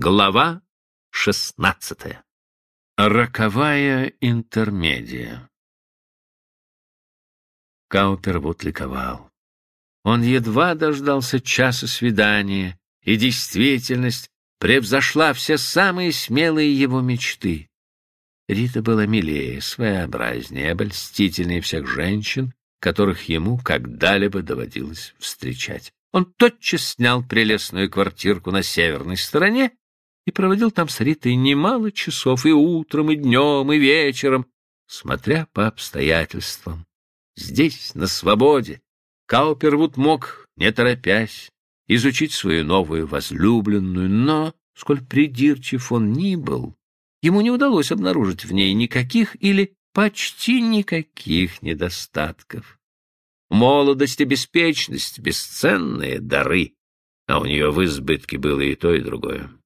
Глава шестнадцатая. Роковая интермедия. Каупервуд ликовал. Он едва дождался часа свидания, и действительность превзошла все самые смелые его мечты. Рита была милее, своеобразнее, обольстительнее всех женщин, которых ему когда-либо доводилось встречать. Он тотчас снял прелестную квартирку на северной стороне и проводил там с Ритой немало часов и утром, и днем, и вечером, смотря по обстоятельствам. Здесь, на свободе, Каупервуд мог, не торопясь, изучить свою новую возлюбленную, но, сколь придирчив он ни был, ему не удалось обнаружить в ней никаких или почти никаких недостатков. Молодость и беспечность — бесценные дары, а у нее в избытке было и то, и другое.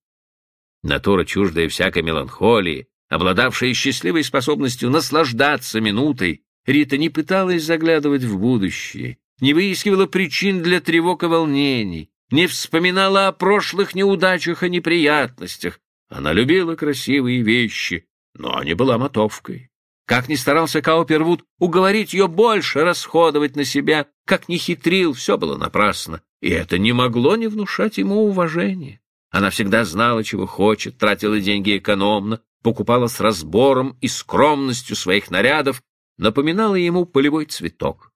Натура, чуждая всякой меланхолии, обладавшая счастливой способностью наслаждаться минутой, Рита не пыталась заглядывать в будущее, не выискивала причин для тревог и волнений, не вспоминала о прошлых неудачах и неприятностях. Она любила красивые вещи, но не была мотовкой. Как ни старался Каупервуд уговорить ее больше расходовать на себя, как ни хитрил, все было напрасно, и это не могло не внушать ему уважения. Она всегда знала, чего хочет, тратила деньги экономно, покупала с разбором и скромностью своих нарядов, напоминала ему полевой цветок.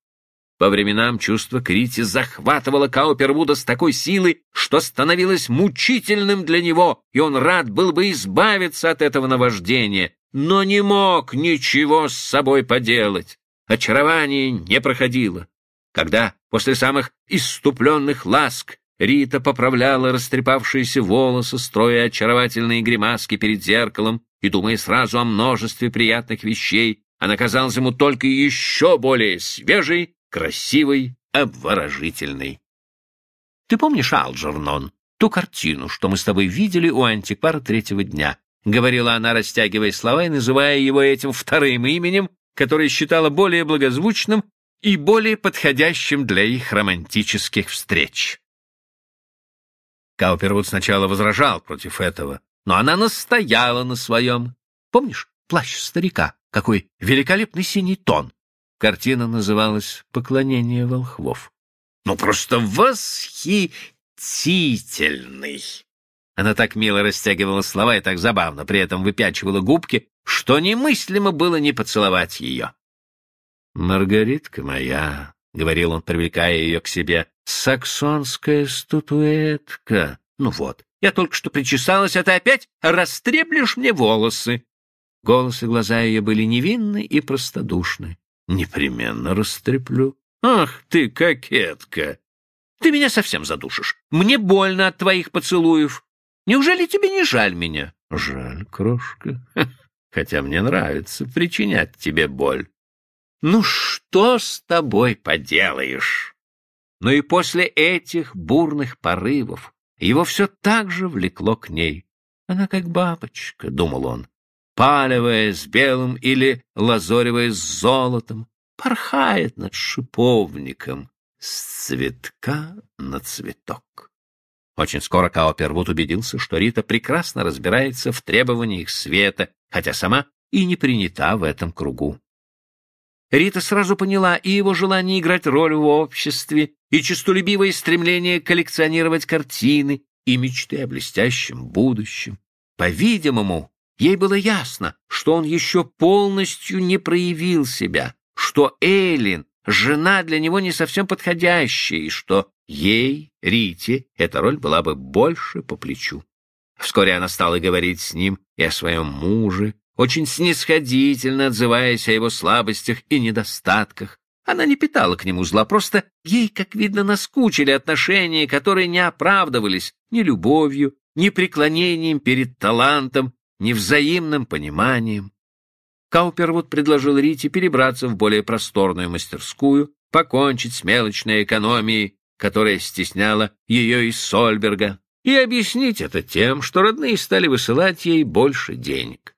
По временам чувство Крити захватывало Каупервуда с такой силой, что становилось мучительным для него, и он рад был бы избавиться от этого наваждения, но не мог ничего с собой поделать. Очарование не проходило. Когда после самых иступленных ласк Рита поправляла растрепавшиеся волосы, строя очаровательные гримаски перед зеркалом и думая сразу о множестве приятных вещей, она казалась ему только еще более свежей, красивой, обворожительной. Ты помнишь, Алджернон, ту картину, что мы с тобой видели у антиквара третьего дня? — говорила она, растягивая слова и называя его этим вторым именем, которое считала более благозвучным и более подходящим для их романтических встреч. Каупервуд сначала возражал против этого, но она настояла на своем. Помнишь плащ старика? Какой великолепный синий тон! Картина называлась «Поклонение волхвов». Ну, просто восхитительный! Она так мило растягивала слова и так забавно при этом выпячивала губки, что немыслимо было не поцеловать ее. «Маргаритка моя», — говорил он, привлекая ее к себе, — «саксонская статуэтка. Ну вот, я только что причесалась, а ты опять растреплешь мне волосы». Голос и глаза ее были невинны и простодушны. «Непременно растреплю». «Ах ты, кокетка! Ты меня совсем задушишь. Мне больно от твоих поцелуев. Неужели тебе не жаль меня?» «Жаль, крошка, хотя мне нравится причинять тебе боль». «Ну что с тобой поделаешь?» Но и после этих бурных порывов его все так же влекло к ней. Она как бабочка, — думал он, палевая с белым или лазоревая с золотом, порхает над шиповником с цветка на цветок. Очень скоро Каупервуд убедился, что Рита прекрасно разбирается в требованиях света, хотя сама и не принята в этом кругу. Рита сразу поняла и его желание играть роль в обществе, и честолюбивое стремление коллекционировать картины, и мечты о блестящем будущем. По-видимому, ей было ясно, что он еще полностью не проявил себя, что Эйлин — жена для него не совсем подходящая, и что ей, Рите, эта роль была бы больше по плечу. Вскоре она стала говорить с ним и о своем муже, очень снисходительно отзываясь о его слабостях и недостатках. Она не питала к нему зла, просто ей, как видно, наскучили отношения, которые не оправдывались ни любовью, ни преклонением перед талантом, ни взаимным пониманием. Каупервуд предложил Рите перебраться в более просторную мастерскую, покончить с мелочной экономией, которая стесняла ее из Сольберга, и объяснить это тем, что родные стали высылать ей больше денег.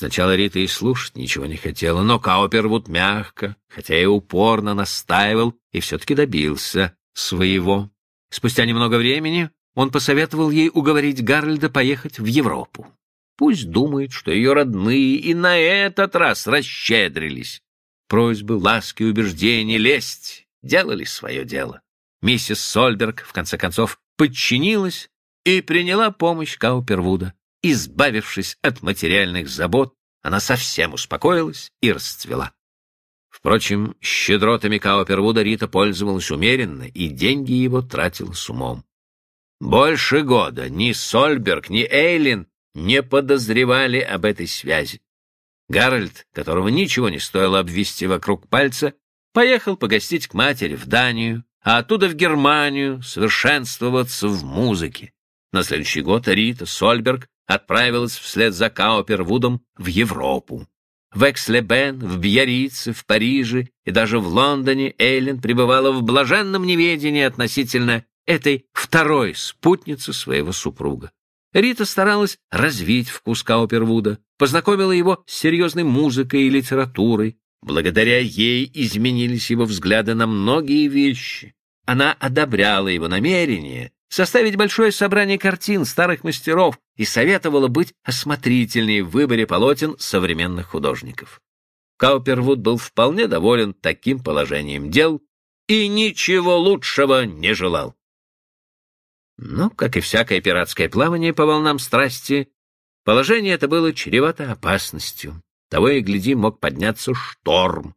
Сначала Рита и слушать ничего не хотела, но Каупервуд мягко, хотя и упорно настаивал, и все-таки добился своего. Спустя немного времени он посоветовал ей уговорить Гарольда поехать в Европу. Пусть думает, что ее родные и на этот раз расщедрились. Просьбы, ласки, убеждения, лесть делали свое дело. Миссис Сольберг, в конце концов, подчинилась и приняла помощь Каупервуда. Избавившись от материальных забот, она совсем успокоилась и расцвела. Впрочем, щедротами Каупервуда Рита пользовалась умеренно, и деньги его тратила с умом. Больше года ни Сольберг, ни Эйлин не подозревали об этой связи. Гарольд, которого ничего не стоило обвести вокруг пальца, поехал погостить к матери в Данию, а оттуда в Германию совершенствоваться в музыке. На следующий год Рита Сольберг отправилась вслед за Каупервудом в Европу. В Экслебен, в Бьярице, в Париже и даже в Лондоне Эйлин пребывала в блаженном неведении относительно этой второй спутницы своего супруга. Рита старалась развить вкус Каупервуда, познакомила его с серьезной музыкой и литературой. Благодаря ей изменились его взгляды на многие вещи. Она одобряла его намерение составить большое собрание картин старых мастеров и советовала быть осмотрительнее в выборе полотен современных художников. Каупервуд был вполне доволен таким положением дел и ничего лучшего не желал. Но, как и всякое пиратское плавание по волнам страсти, положение это было чревато опасностью. Того и гляди, мог подняться шторм.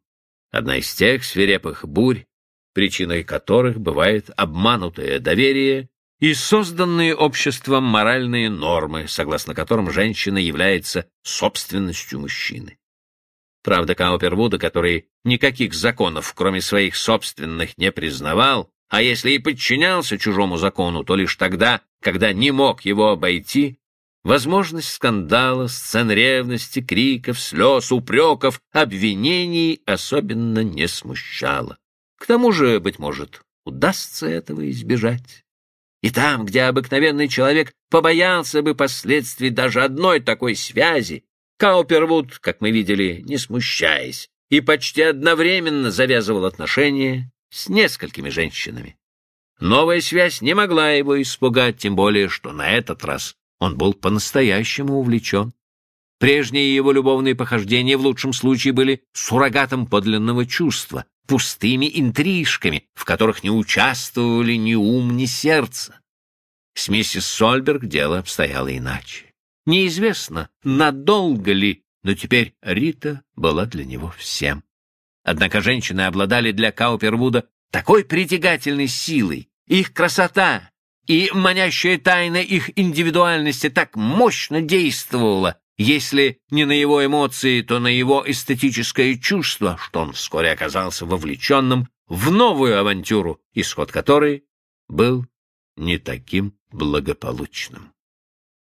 Одна из тех свирепых бурь, причиной которых бывает обманутое доверие и созданные обществом моральные нормы, согласно которым женщина является собственностью мужчины. Правда, Каупервуда, который никаких законов, кроме своих собственных, не признавал, а если и подчинялся чужому закону, то лишь тогда, когда не мог его обойти, возможность скандала, сцен ревности, криков, слез, упреков, обвинений особенно не смущала. К тому же, быть может, удастся этого избежать. И там, где обыкновенный человек побоялся бы последствий даже одной такой связи, Каупервуд, как мы видели, не смущаясь, и почти одновременно завязывал отношения с несколькими женщинами. Новая связь не могла его испугать, тем более, что на этот раз он был по-настоящему увлечен. Прежние его любовные похождения в лучшем случае были суррогатом подлинного чувства, пустыми интрижками, в которых не участвовали ни ум, ни сердце. С миссис Сольберг дело обстояло иначе. Неизвестно, надолго ли, но теперь Рита была для него всем. Однако женщины обладали для Каупервуда такой притягательной силой, их красота и манящая тайна их индивидуальности так мощно действовала, если не на его эмоции, то на его эстетическое чувство, что он вскоре оказался вовлеченным в новую авантюру, исход которой был не таким благополучным.